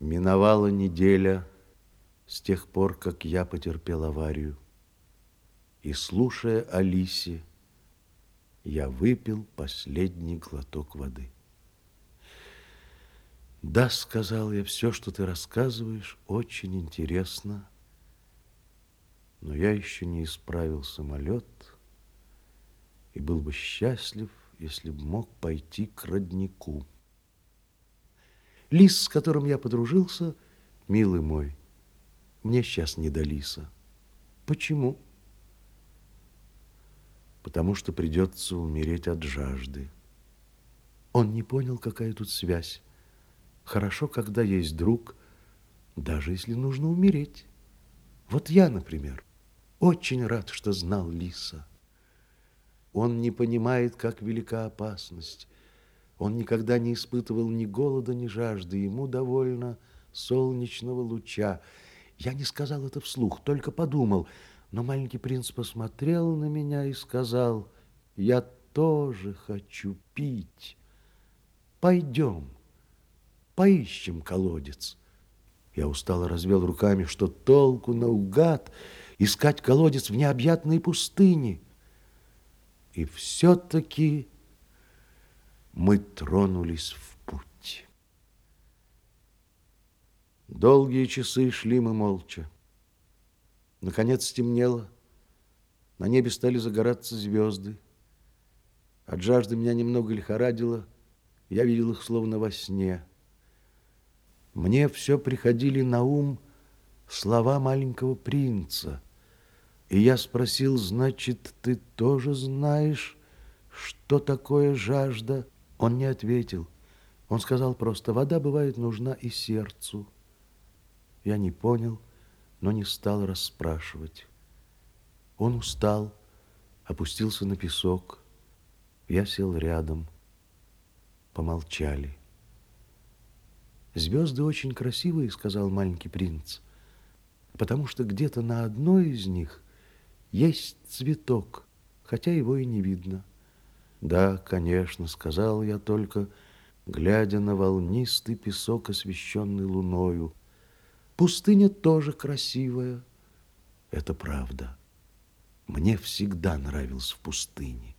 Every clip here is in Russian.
Миновала неделя с тех пор, как я потерпел аварию. И, слушая Алисе, я выпил последний глоток воды. Да, сказал я, все, что ты рассказываешь, очень интересно, но я еще не исправил самолет и был бы счастлив, если бы мог пойти к роднику. Лис, с которым я подружился, милый мой, мне сейчас не до лиса. Почему? Потому что придется умереть от жажды. Он не понял, какая тут связь. Хорошо, когда есть друг, даже если нужно умереть. Вот я, например, очень рад, что знал лиса. Он не понимает, как велика опасность, он никогда не испытывал ни голода, ни жажды. Ему довольно солнечного луча. Я не сказал это вслух, только подумал. Но маленький принц посмотрел на меня и сказал, «Я тоже хочу пить. Пойдем, поищем колодец». Я устало развел руками, что толку наугад искать колодец в необъятной пустыне. И все-таки мы тронулись в путь. Долгие часы шли мы молча. Наконец стемнело, на небе стали загораться звезды. От жажды меня немного лихорадило, я видел их словно во сне. Мне все приходили на ум слова маленького принца. И я спросил, значит, ты тоже знаешь, что такое жажда? Он не ответил. Он сказал просто, вода бывает нужна и сердцу. Я не понял, но не стал расспрашивать. Он устал, опустился на песок. Я сел рядом. Помолчали. «Звезды очень красивые», — сказал маленький принц, «потому что где-то на одной из них есть цветок, хотя его и не видно». Да, конечно, сказал я только, глядя на волнистый песок, освещенный луною. Пустыня тоже красивая. Это правда. Мне всегда нравилось в пустыне.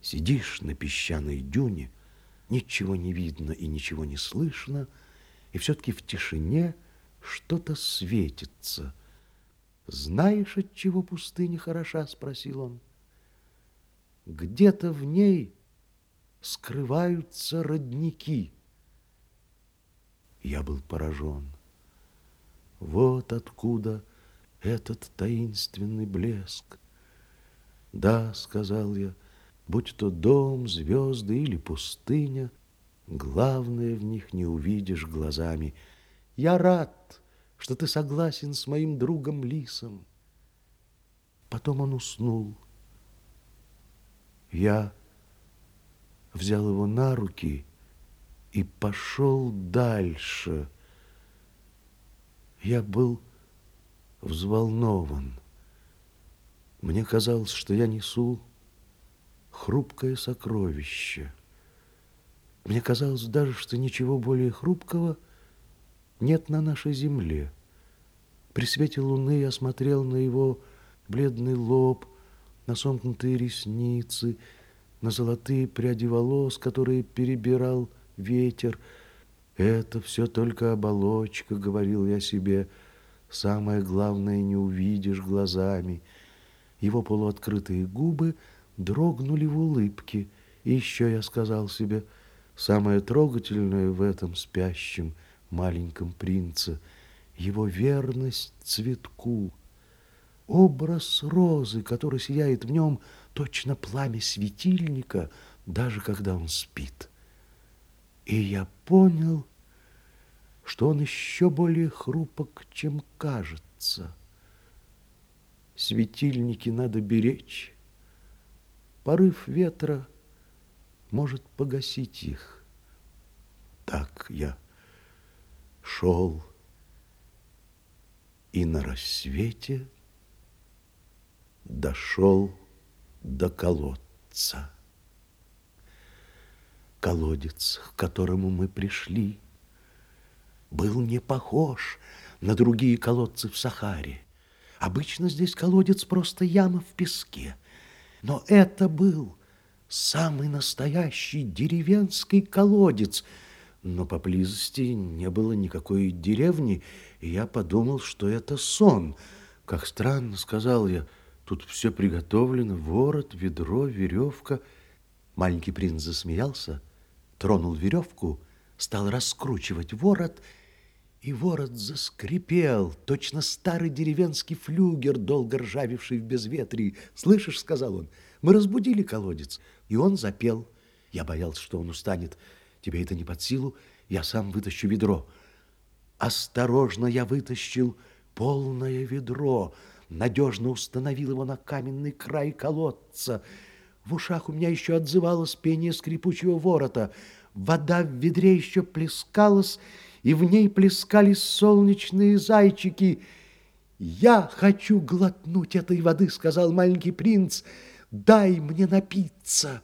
Сидишь на песчаной дюне, ничего не видно и ничего не слышно, и все-таки в тишине что-то светится. «Знаешь, от чего пустыня хороша?» — спросил он. Где-то в ней скрываются родники. Я был поражен. Вот откуда этот таинственный блеск. Да, сказал я, будь то дом, звезды или пустыня, главное в них не увидишь глазами. Я рад, что ты согласен с моим другом Лисом. Потом он уснул. Я взял его на руки и пошел дальше. Я был взволнован. Мне казалось, что я несу хрупкое сокровище. Мне казалось даже, что ничего более хрупкого нет на нашей земле. При свете луны я смотрел на его бледный лоб, на сомкнутые ресницы, на золотые пряди волос, которые перебирал ветер. Это все только оболочка, говорил я себе. Самое главное не увидишь глазами. Его полуоткрытые губы дрогнули в улыбке. И еще я сказал себе, самое трогательное в этом спящем маленьком принце — его верность цветку — образ розы, который сияет в нем точно пламя светильника, даже когда он спит. И я понял, что он еще более хрупок, чем кажется. Светильники надо беречь. Порыв ветра может погасить их. Так я шел, и на рассвете дошел до колодца. Колодец, к которому мы пришли, был не похож на другие колодцы в Сахаре. Обычно здесь колодец просто яма в песке. Но это был самый настоящий деревенский колодец. Но поблизости не было никакой деревни, и я подумал, что это сон. Как странно, сказал я, тут все приготовлено, ворот, ведро, веревка. Маленький принц засмеялся, тронул веревку, стал раскручивать ворот — и ворот заскрипел, точно старый деревенский флюгер, долго ржавевший в безветрии. «Слышишь, — сказал он, — мы разбудили колодец». И он запел. Я боялся, что он устанет. Тебе это не под силу, я сам вытащу ведро. Осторожно я вытащил полное ведро, надежно установил его на каменный край колодца. В ушах у меня еще отзывалось пение скрипучего ворота. Вода в ведре еще плескалась, и в ней плескались солнечные зайчики. «Я хочу глотнуть этой воды», — сказал маленький принц, — «дай мне напиться».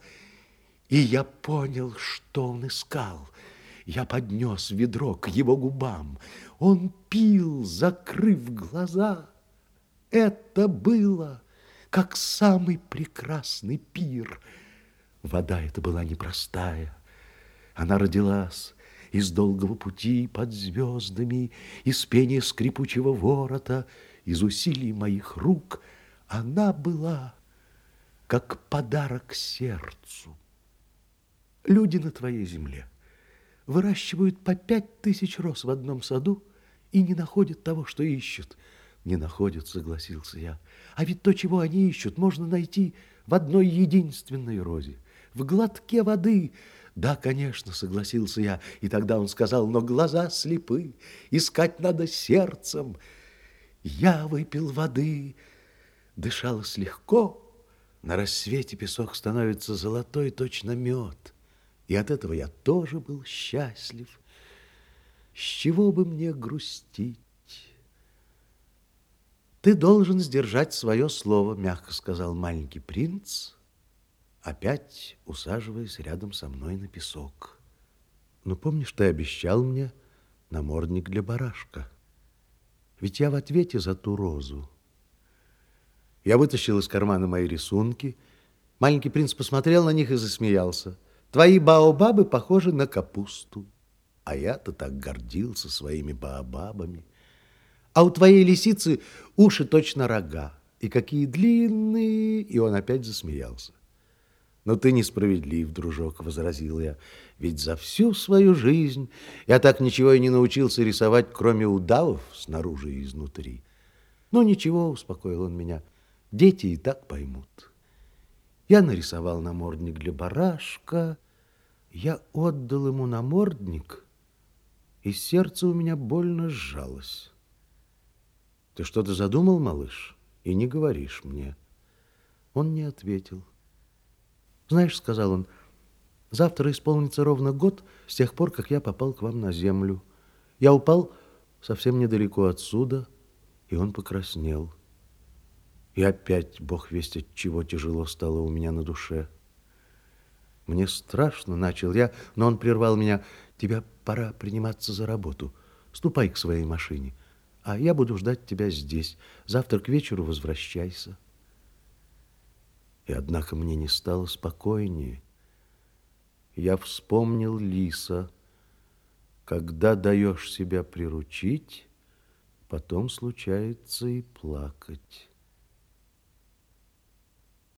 И я понял, что он искал. Я поднес ведро к его губам. Он пил, закрыв глаза. Это было, как самый прекрасный пир. Вода эта была непростая. Она родилась из долгого пути под звездами, из пения скрипучего ворота, из усилий моих рук, она была как подарок сердцу. Люди на твоей земле выращивают по пять тысяч роз в одном саду и не находят того, что ищут. Не находят, согласился я. А ведь то, чего они ищут, можно найти в одной единственной розе, в глотке воды, да, конечно, согласился я. И тогда он сказал, но глаза слепы, искать надо сердцем. Я выпил воды, дышалось легко. На рассвете песок становится золотой, точно мед. И от этого я тоже был счастлив. С чего бы мне грустить? Ты должен сдержать свое слово, мягко сказал маленький принц, опять усаживаясь рядом со мной на песок. Ну, помнишь, ты обещал мне намордник для барашка? Ведь я в ответе за ту розу. Я вытащил из кармана мои рисунки. Маленький принц посмотрел на них и засмеялся. Твои баобабы похожи на капусту. А я-то так гордился своими баобабами. А у твоей лисицы уши точно рога. И какие длинные! И он опять засмеялся. Но ты несправедлив, дружок, возразил я. Ведь за всю свою жизнь я так ничего и не научился рисовать, кроме удавов снаружи и изнутри. Ну, ничего, успокоил он меня. Дети и так поймут. Я нарисовал намордник для барашка. Я отдал ему намордник, и сердце у меня больно сжалось. Ты что-то задумал, малыш, и не говоришь мне. Он не ответил. Знаешь, сказал он, завтра исполнится ровно год с тех пор, как я попал к вам на землю. Я упал совсем недалеко отсюда, и он покраснел. И опять, бог весть от чего тяжело стало у меня на душе. Мне страшно, начал я, но он прервал меня. Тебе пора приниматься за работу. Ступай к своей машине, а я буду ждать тебя здесь. Завтра к вечеру возвращайся. И однако мне не стало спокойнее. Я вспомнил лиса. Когда даешь себя приручить, потом случается и плакать.